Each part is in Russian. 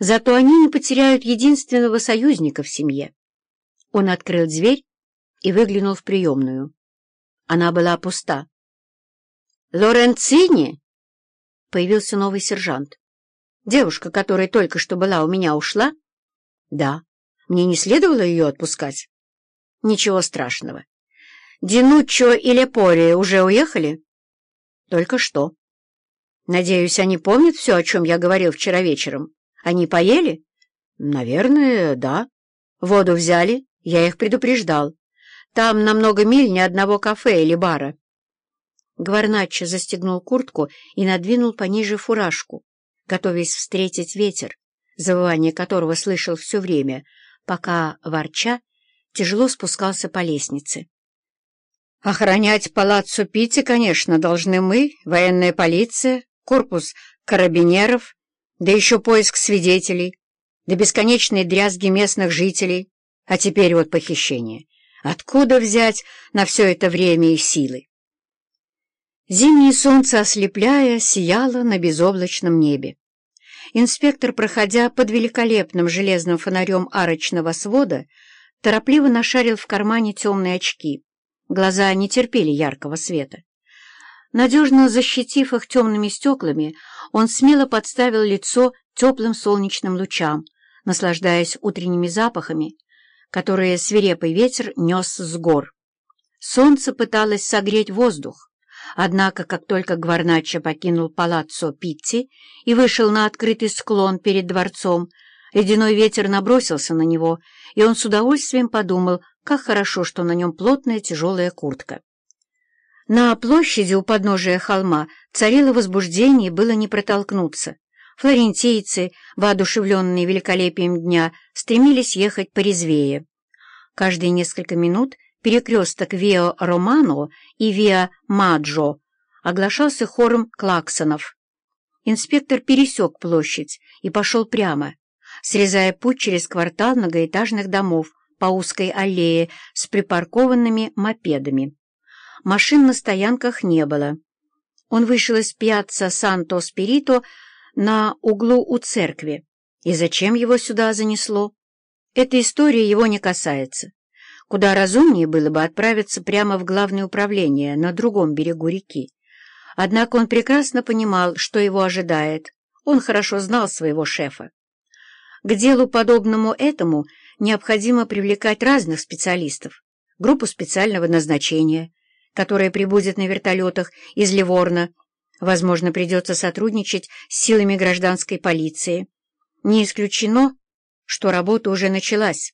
Зато они не потеряют единственного союзника в семье. Он открыл дверь и выглянул в приемную. Она была пуста. «Лоренцини!» Появился новый сержант. «Девушка, которая только что была у меня, ушла?» «Да. Мне не следовало ее отпускать?» «Ничего страшного. Динуччо и Лепори уже уехали?» «Только что». «Надеюсь, они помнят все, о чем я говорил вчера вечером?» Они поели? Наверное, да. Воду взяли? Я их предупреждал. Там на много миль ни одного кафе или бара. Гварначо застегнул куртку и надвинул пониже фуражку, готовясь встретить ветер, завывание которого слышал все время, пока, ворча, тяжело спускался по лестнице. «Охранять палаццо Питти, конечно, должны мы, военная полиция, корпус карабинеров, да еще поиск свидетелей, да бесконечные дрязги местных жителей, а теперь вот похищение. Откуда взять на все это время и силы? Зимнее солнце, ослепляя, сияло на безоблачном небе. Инспектор, проходя под великолепным железным фонарем арочного свода, торопливо нашарил в кармане темные очки. Глаза не терпели яркого света. Надежно защитив их темными стеклами, он смело подставил лицо теплым солнечным лучам, наслаждаясь утренними запахами, которые свирепый ветер нес с гор. Солнце пыталось согреть воздух, однако, как только Гварначо покинул палаццо Питти и вышел на открытый склон перед дворцом, ледяной ветер набросился на него, и он с удовольствием подумал, как хорошо, что на нем плотная тяжелая куртка. На площади у подножия холма царило возбуждение, было не протолкнуться. Флорентийцы, воодушевленные великолепием дня, стремились ехать порезвее. Каждые несколько минут перекресток Виа Романо и Виа Маджо оглашался хором клаксонов. Инспектор пересек площадь и пошел прямо, срезая путь через квартал многоэтажных домов по узкой аллее с припаркованными мопедами. Машин на стоянках не было. Он вышел из пьяцца Санто-Спирито на углу у церкви. И зачем его сюда занесло? Эта история его не касается. Куда разумнее было бы отправиться прямо в главное управление на другом берегу реки. Однако он прекрасно понимал, что его ожидает. Он хорошо знал своего шефа. К делу, подобному этому, необходимо привлекать разных специалистов, группу специального назначения, которая прибудет на вертолетах из Ливорна. Возможно, придется сотрудничать с силами гражданской полиции. Не исключено, что работа уже началась.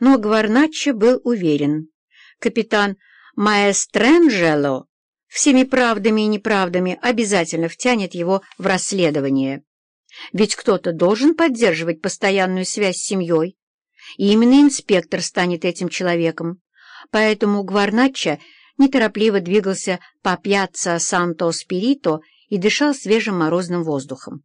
Но Гварначчо был уверен. Капитан Маэстренджело всеми правдами и неправдами обязательно втянет его в расследование. Ведь кто-то должен поддерживать постоянную связь с семьей, и именно инспектор станет этим человеком. Поэтому Гварначчо неторопливо двигался по пьяцца Санто-Спирито и дышал свежим морозным воздухом.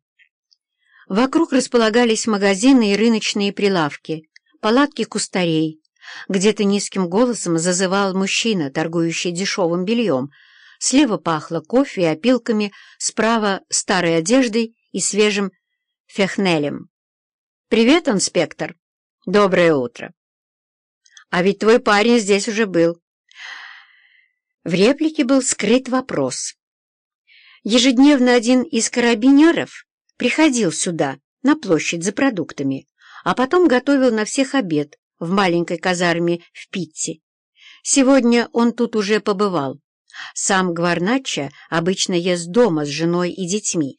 Вокруг располагались магазины и рыночные прилавки, палатки кустарей. Где-то низким голосом зазывал мужчина, торгующий дешевым бельем. Слева пахло кофе и опилками, справа — старой одеждой и свежим фехнелем. «Привет, инспектор!» «Доброе утро!» «А ведь твой парень здесь уже был. В реплике был скрыт вопрос. Ежедневно один из карабинеров приходил сюда, на площадь за продуктами, а потом готовил на всех обед в маленькой казарме в Питте. Сегодня он тут уже побывал. Сам Гварнача обычно ест дома с женой и детьми.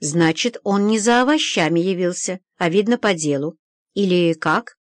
Значит, он не за овощами явился, а, видно, по делу. Или как?